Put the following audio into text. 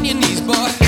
on your knees, boy.